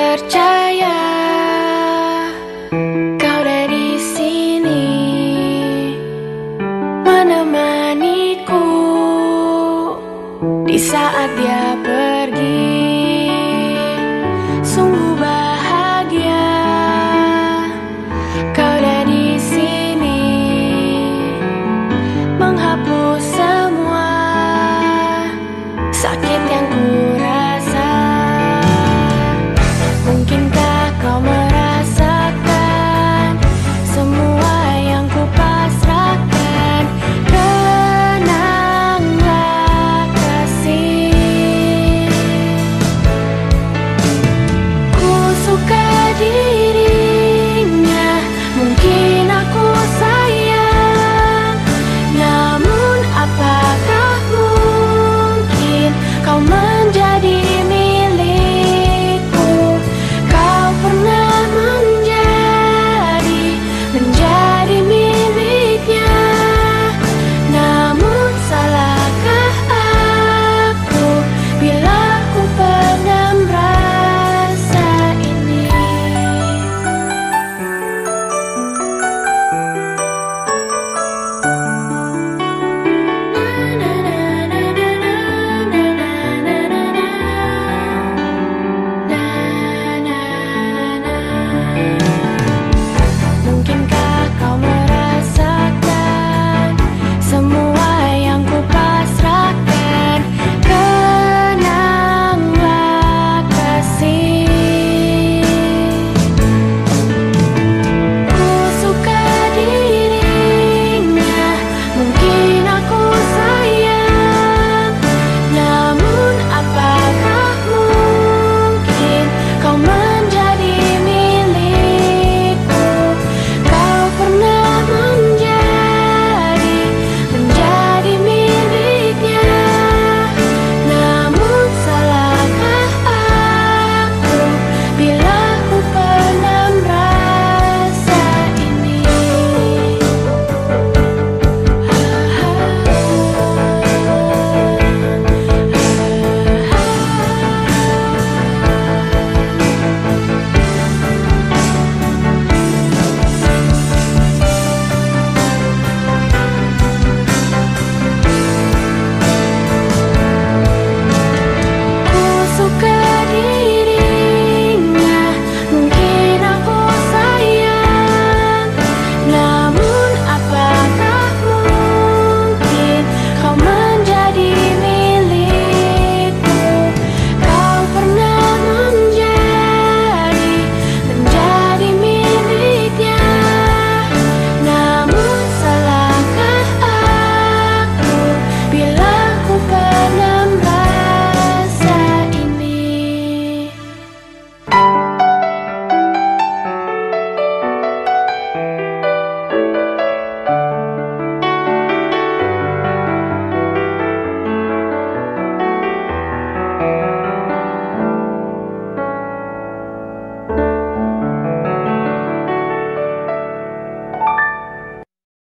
percaya kau dari sini menemaniku di saat dia